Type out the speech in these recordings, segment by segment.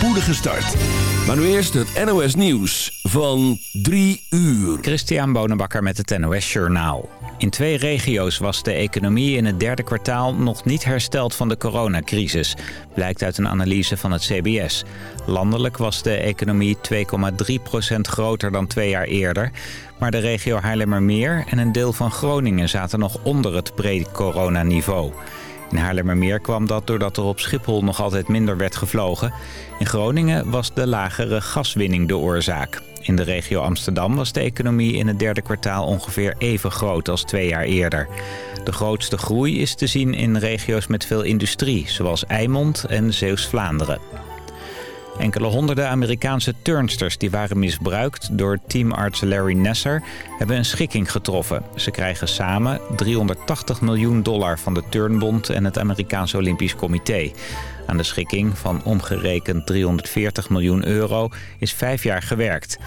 spoedige start. Maar nu eerst het NOS Nieuws van 3 uur. Christian Bonenbakker met het NOS Journaal. In twee regio's was de economie in het derde kwartaal nog niet hersteld van de coronacrisis. Blijkt uit een analyse van het CBS. Landelijk was de economie 2,3% groter dan twee jaar eerder. Maar de regio Haarlemmermeer en een deel van Groningen zaten nog onder het pre-coronaniveau. In Haarlemmermeer kwam dat doordat er op Schiphol nog altijd minder werd gevlogen. In Groningen was de lagere gaswinning de oorzaak. In de regio Amsterdam was de economie in het derde kwartaal ongeveer even groot als twee jaar eerder. De grootste groei is te zien in regio's met veel industrie, zoals Eimond en Zeeuws-Vlaanderen. Enkele honderden Amerikaanse turnsters die waren misbruikt door teamarts Larry Nasser hebben een schikking getroffen. Ze krijgen samen 380 miljoen dollar van de Turnbond en het Amerikaanse Olympisch Comité. Aan de schikking van omgerekend 340 miljoen euro is vijf jaar gewerkt.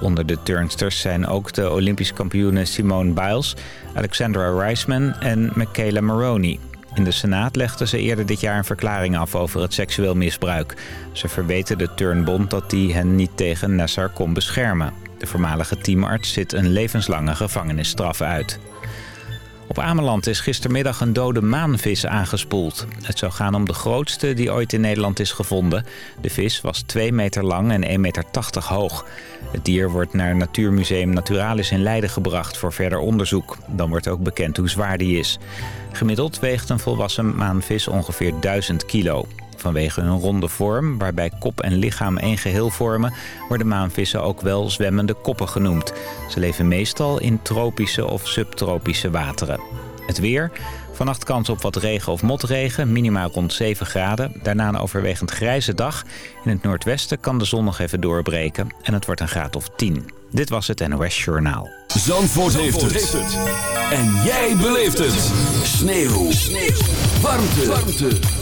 Onder de turnsters zijn ook de Olympisch kampioenen Simone Biles, Alexandra Reisman en Michaela Maroney. In de Senaat legden ze eerder dit jaar een verklaring af over het seksueel misbruik. Ze verweten de Turnbond dat die hen niet tegen Nassar kon beschermen. De voormalige teamarts zit een levenslange gevangenisstraf uit. Op Ameland is gistermiddag een dode maanvis aangespoeld. Het zou gaan om de grootste die ooit in Nederland is gevonden. De vis was 2 meter lang en 1,80 meter hoog. Het dier wordt naar Natuurmuseum Naturalis in Leiden gebracht voor verder onderzoek. Dan wordt ook bekend hoe zwaar die is. Gemiddeld weegt een volwassen maanvis ongeveer 1000 kilo. Vanwege hun ronde vorm, waarbij kop en lichaam één geheel vormen... worden maanvissen ook wel zwemmende koppen genoemd. Ze leven meestal in tropische of subtropische wateren. Het weer... Vannacht kans op wat regen of motregen, minimaal rond 7 graden. Daarna een overwegend grijze dag. In het noordwesten kan de zon nog even doorbreken en het wordt een graad of 10. Dit was het NOS Journaal. Zandvoort, Zandvoort heeft, het. En jij beleeft het. Sneeuw. Sneeuw. Warmte. Warmte.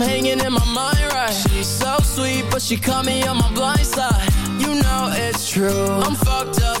hanging in my mind right? She's so sweet, but she caught me on my blind side. You know it's true. I'm fucked up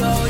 go,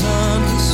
sun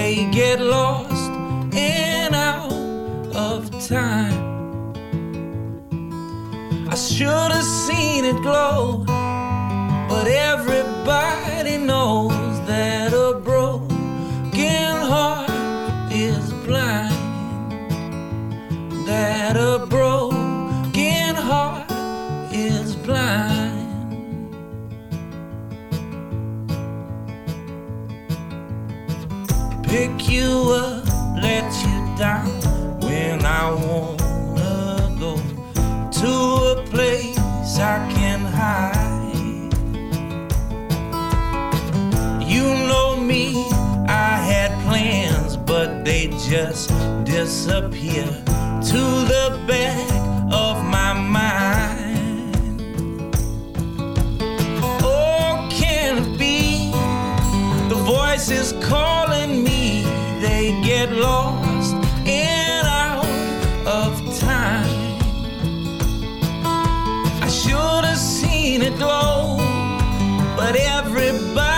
They get lost and out of time. I should have seen it glow, but everybody knows that a I wanna go to a place I can hide. You know me, I had plans, but they just disappear to the back of my mind. Oh, can it be the voices calling me? They get lost seen it glow, but everybody.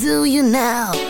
do you now?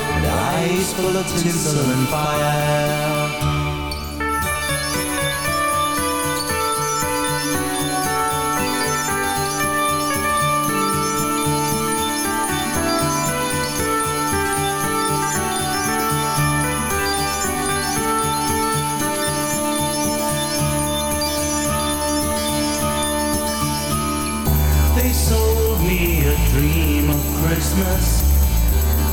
and eyes full of tinsel and fire. They sold me a dream of Christmas